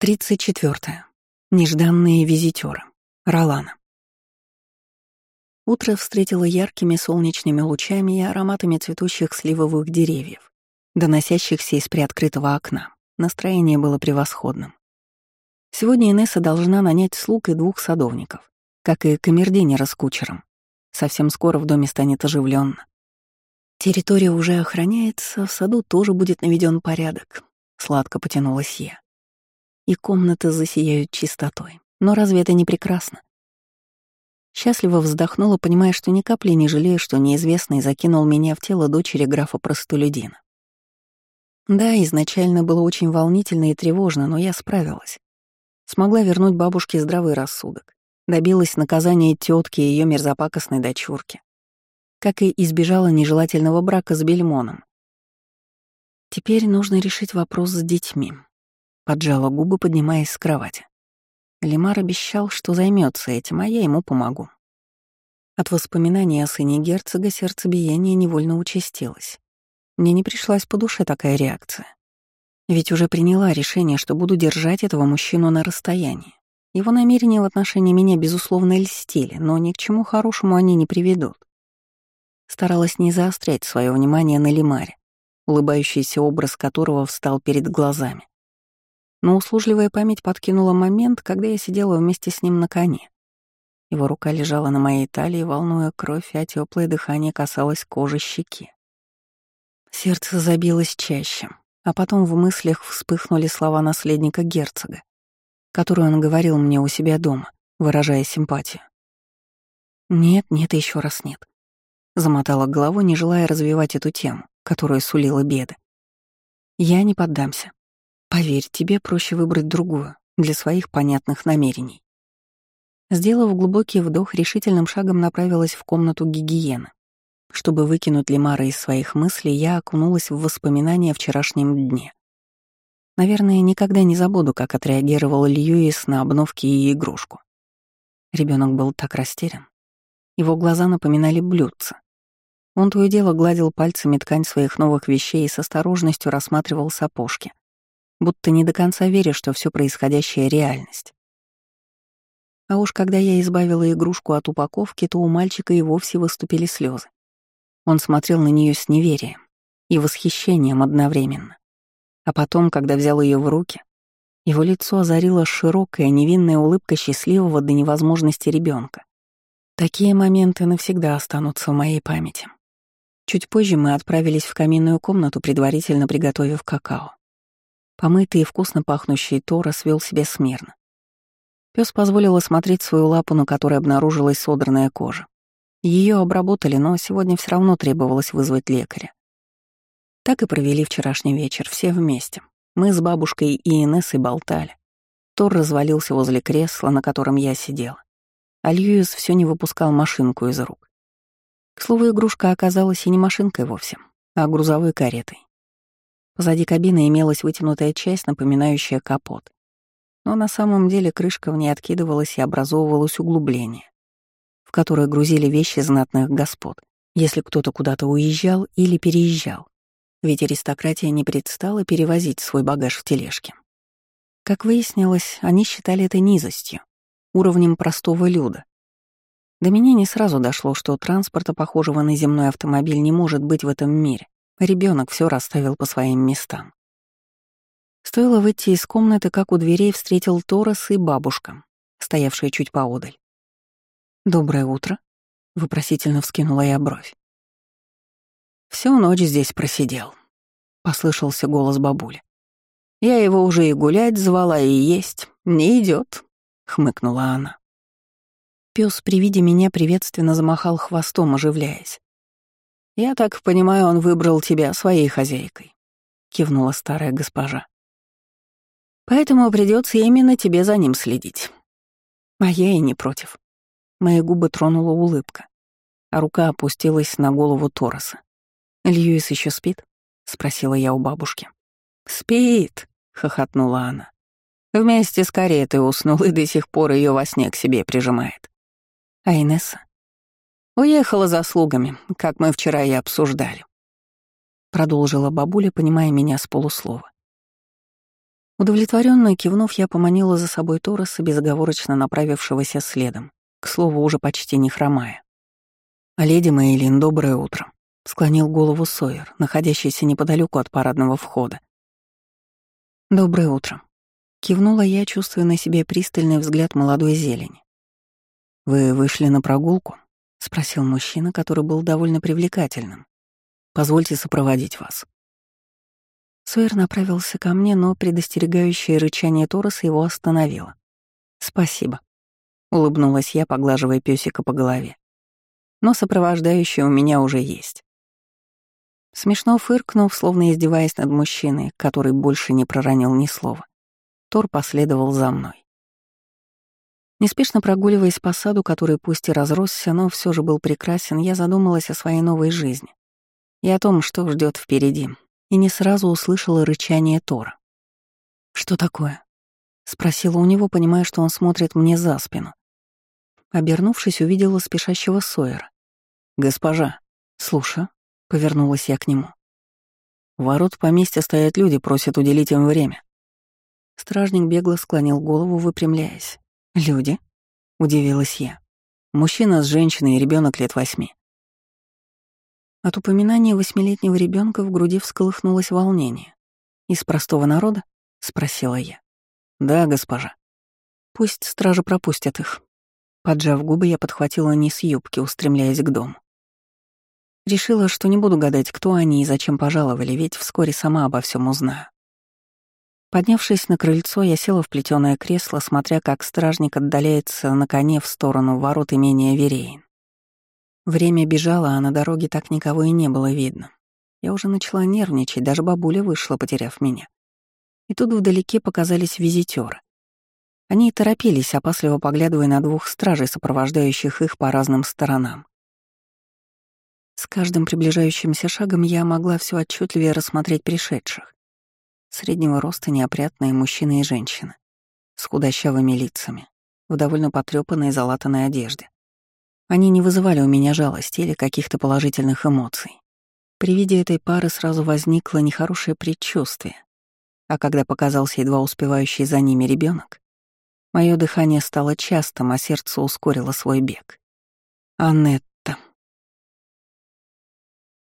34. Нежданные визитеры. Ролана. Утро встретило яркими солнечными лучами и ароматами цветущих сливовых деревьев, доносящихся из приоткрытого окна. Настроение было превосходным. Сегодня Инесса должна нанять слуг и двух садовников, как и камердинера с кучером. Совсем скоро в доме станет оживленно. Территория уже охраняется, в саду тоже будет наведен порядок. Сладко потянулась я и комнаты засияют чистотой. Но разве это не прекрасно? Счастливо вздохнула, понимая, что ни капли не жалею, что неизвестный закинул меня в тело дочери графа Простолюдина. Да, изначально было очень волнительно и тревожно, но я справилась. Смогла вернуть бабушке здравый рассудок. Добилась наказания тетки и ее мерзопакостной дочурки. Как и избежала нежелательного брака с Бельмоном. Теперь нужно решить вопрос с детьми. Поджала губы, поднимаясь с кровати. Лимар обещал, что займется этим, а я ему помогу. От воспоминаний о сыне герцога сердцебиение невольно участилось. Мне не пришлась по душе такая реакция. Ведь уже приняла решение, что буду держать этого мужчину на расстоянии. Его намерения в отношении меня, безусловно, льстили, но ни к чему хорошему они не приведут. Старалась не заострять свое внимание на Лимаре, улыбающийся образ которого встал перед глазами. Но услужливая память подкинула момент, когда я сидела вместе с ним на коне. Его рука лежала на моей талии, волнуя кровь, а теплое дыхание касалось кожи щеки. Сердце забилось чаще, а потом в мыслях вспыхнули слова наследника герцога, которые он говорил мне у себя дома, выражая симпатию. «Нет, нет и еще раз нет», — замотала головой, не желая развивать эту тему, которая сулила беды. «Я не поддамся. Поверь, тебе проще выбрать другую, для своих понятных намерений. Сделав глубокий вдох, решительным шагом направилась в комнату гигиены. Чтобы выкинуть Лемара из своих мыслей, я окунулась в воспоминания о вчерашнем дне. Наверное, никогда не забуду, как отреагировал Льюис на обновки и игрушку. Ребенок был так растерян. Его глаза напоминали блюдца. Он то и дело гладил пальцами ткань своих новых вещей и с осторожностью рассматривал сапожки будто не до конца веря, что все происходящее — реальность. А уж когда я избавила игрушку от упаковки, то у мальчика и вовсе выступили слезы. Он смотрел на нее с неверием и восхищением одновременно. А потом, когда взял ее в руки, его лицо озарила широкая невинная улыбка счастливого до невозможности ребенка. Такие моменты навсегда останутся в моей памяти. Чуть позже мы отправились в каминную комнату, предварительно приготовив какао. Помытый и вкусно пахнущий Торос вел себя смирно. Пес позволил осмотреть свою лапу, на которой обнаружилась содранная кожа. Ее обработали, но сегодня все равно требовалось вызвать лекаря. Так и провели вчерашний вечер, все вместе. Мы с бабушкой и Инессой болтали. Тор развалился возле кресла, на котором я сидела. А Льюис все не выпускал машинку из рук. К слову, игрушка оказалась и не машинкой вовсе, а грузовой каретой. Позади кабины имелась вытянутая часть, напоминающая капот. Но на самом деле крышка в ней откидывалась и образовывалось углубление, в которое грузили вещи знатных господ, если кто-то куда-то уезжал или переезжал. Ведь аристократия не предстала перевозить свой багаж в тележке. Как выяснилось, они считали это низостью, уровнем простого люда. До меня не сразу дошло, что транспорта, похожего на земной автомобиль, не может быть в этом мире. Ребенок все расставил по своим местам. Стоило выйти из комнаты, как у дверей встретил Торос и бабушка, стоявшая чуть поодаль. «Доброе утро», — вопросительно вскинула я бровь. Всю ночь здесь просидел», — послышался голос бабули. «Я его уже и гулять звала, и есть. Не идет, хмыкнула она. Пес при виде меня приветственно замахал хвостом, оживляясь. «Я так понимаю, он выбрал тебя своей хозяйкой», — кивнула старая госпожа. «Поэтому придется именно тебе за ним следить». А я и не против. Мои губы тронула улыбка, а рука опустилась на голову Тороса. «Льюис еще спит?» — спросила я у бабушки. «Спит», — хохотнула она. Вместе с каретой уснул и до сих пор ее во сне к себе прижимает. А Инесса? Уехала за слугами, как мы вчера и обсуждали. Продолжила бабуля, понимая меня с полуслова. Удовлетворенно кивнув, я поманила за собой Тороса, безоговорочно направившегося следом, к слову, уже почти не хромая. «А леди Мейлин, доброе утро», — склонил голову Сойер, находящийся неподалеку от парадного входа. «Доброе утро», — кивнула я, чувствуя на себе пристальный взгляд молодой зелени. «Вы вышли на прогулку?» — спросил мужчина, который был довольно привлекательным. «Позвольте сопроводить вас». Сойер направился ко мне, но предостерегающее рычание Тороса его остановило. «Спасибо», — улыбнулась я, поглаживая пёсика по голове. «Но сопровождающий у меня уже есть». Смешно фыркнув, словно издеваясь над мужчиной, который больше не проронил ни слова, Тор последовал за мной. Неспешно прогуливаясь по саду, который пусть и разросся, но все же был прекрасен, я задумалась о своей новой жизни и о том, что ждет впереди, и не сразу услышала рычание Тора. «Что такое?» — спросила у него, понимая, что он смотрит мне за спину. Обернувшись, увидела спешащего Сойера. «Госпожа, слушай», — повернулась я к нему. «Ворот поместья стоят люди, просят уделить им время». Стражник бегло склонил голову, выпрямляясь. «Люди?» — удивилась я. «Мужчина с женщиной и ребенок лет восьми. От упоминания восьмилетнего ребенка в груди всколыхнулось волнение. «Из простого народа?» — спросила я. «Да, госпожа». «Пусть стражи пропустят их». Поджав губы, я подхватила низ юбки, устремляясь к дому. Решила, что не буду гадать, кто они и зачем пожаловали, ведь вскоре сама обо всем узнаю. Поднявшись на крыльцо, я села в плетёное кресло, смотря, как стражник отдаляется на коне в сторону ворот имения Вереин. Время бежало, а на дороге так никого и не было видно. Я уже начала нервничать, даже бабуля вышла, потеряв меня. И тут вдалеке показались визитёры. Они торопились, опасливо поглядывая на двух стражей, сопровождающих их по разным сторонам. С каждым приближающимся шагом я могла все отчетливее рассмотреть пришедших. Среднего роста неопрятные мужчины и женщины, с худощавыми лицами, в довольно потрёпанной залатанной одежде. Они не вызывали у меня жалости или каких-то положительных эмоций. При виде этой пары сразу возникло нехорошее предчувствие, а когда показался едва успевающий за ними ребенок, мое дыхание стало частым, а сердце ускорило свой бег. «Аннет,